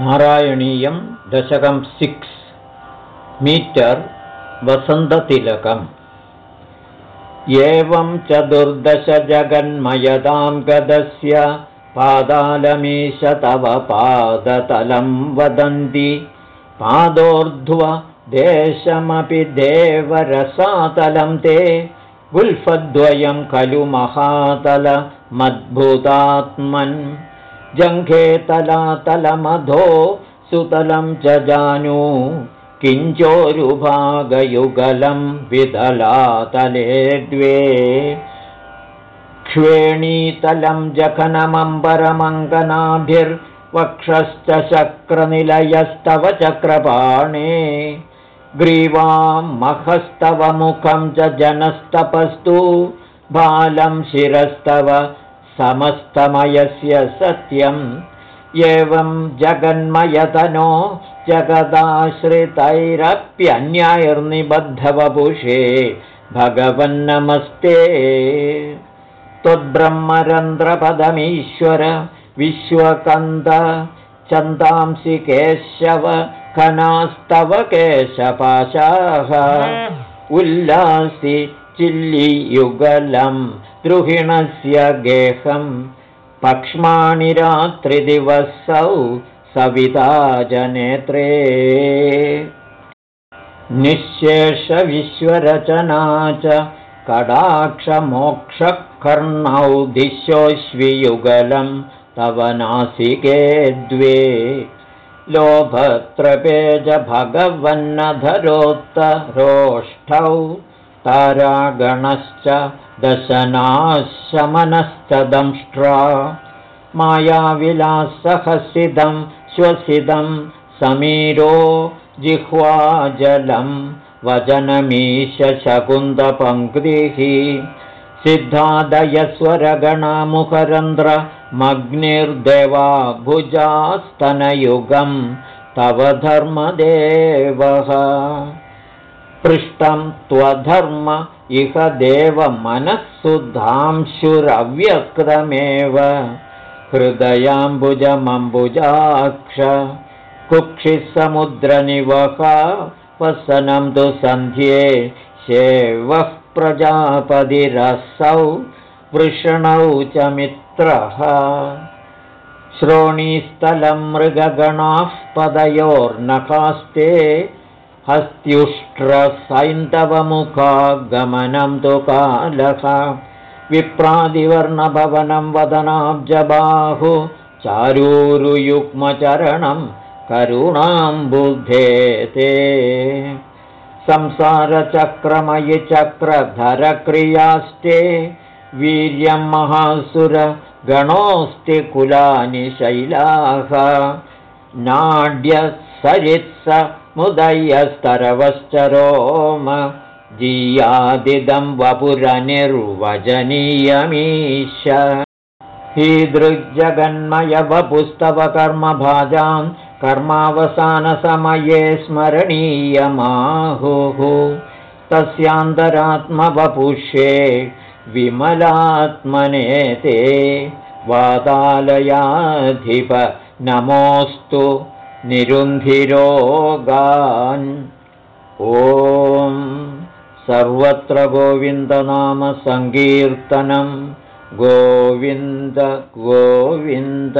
नारायणीयं दशकं six metre वसन्ततिलकम्। एवं चतुर्दशजगन्मयदां गदस्य पादालमीश तव पादतलं वदन्ति। पादोर्ध्व देशमपि देवरसातलं ते। गुल्फद्वयं खलु महातलमद्भुतात्मन् जङ्घे तलातलमधो सुतलं च जानु। किञ्चोरुभागयुगलं विदलातले द्वे। क्ष्वेणीतलं जखनमम्बरमङ्गनाभिर्वक्षश्च शक्रनिलयस्तव चक्रपाणे। ग्रीवां महस्तव मुखं च जनस्तपस्तु। बालं शिरस्तव समस्तमयस्य सत्यम्। एवं जगन्मयतनो जगदाश्रितैरप्यन्यायर्निबद्धवपुषे। भगवन्नमस्ते त्वद्ब्रह्मरन्ध्रपदमीश्वर विश्वकन्द चन्दांसि केशव कनास्तव केशपाशाः उल्लासि चिल्लियुगलं द्रुहिणस्य गेहं पक्ष्माणि रात्रिदिवसौ सविता जनेत्रे निःशेषविश्वरचना च कडाक्षमोक्षकर्णौ दिशोऽश्वियुगलं तव नासिके द्वे लोभत्रपेज भगवन्नधरोत्तरोष्ठौ तारागणश्च दंष्ट्रा मायाविलासहसिदं श्वसिदं समीरो जिह्वाजलं वजनमीशकुन्दपङ्क्तिः सिद्धादयस्वरगणामुखरन्ध्रमग्निर्देवा भुजास्तनयुगं तव धर्मदेवः। पृष्टं त्वधर्म इह देवमनःसुधांशुरव्यक्तमेव। हृदयाम्बुजमम्बुजाक्ष कुक्षिः समुद्रनिवहा वसनं तु सन्ध्ये शेवः प्रजापतिरसौ वृषणौ च मित्रः। श्रोणीस्थलं मृगगणाः पदयोर्नखास्ते हस्त्युष्ट्रसैन्दवमुखागमनं तु कालः। विप्रादिवर्णभवनं वदनाब्जबाहु। चारूरुयुग्मचरणं करुणां बुद्धे ते संसारचक्रमयि चक्रधरक्रियास्ते वीर्यं महासुरगणोऽस्ति कुलानि शैलाः। नाड्यसरित्स मुदयस्तरवश्च रोम। जीयादिदं वपुरनिर्वचनीयमीश हीदृग्जगन्मयवपुस्तव कर्मभाजां कर्मावसानसमये स्मरणीयमाहुः। तस्यान्तरात्मवपुषे विमलात्मने ते वातालयाधिप नमोऽस्तु निरुन्धिरोगान्। ॐ सर्वत्र गोविन्दनामसङ्कीर्तनं गोविन्द गोविन्द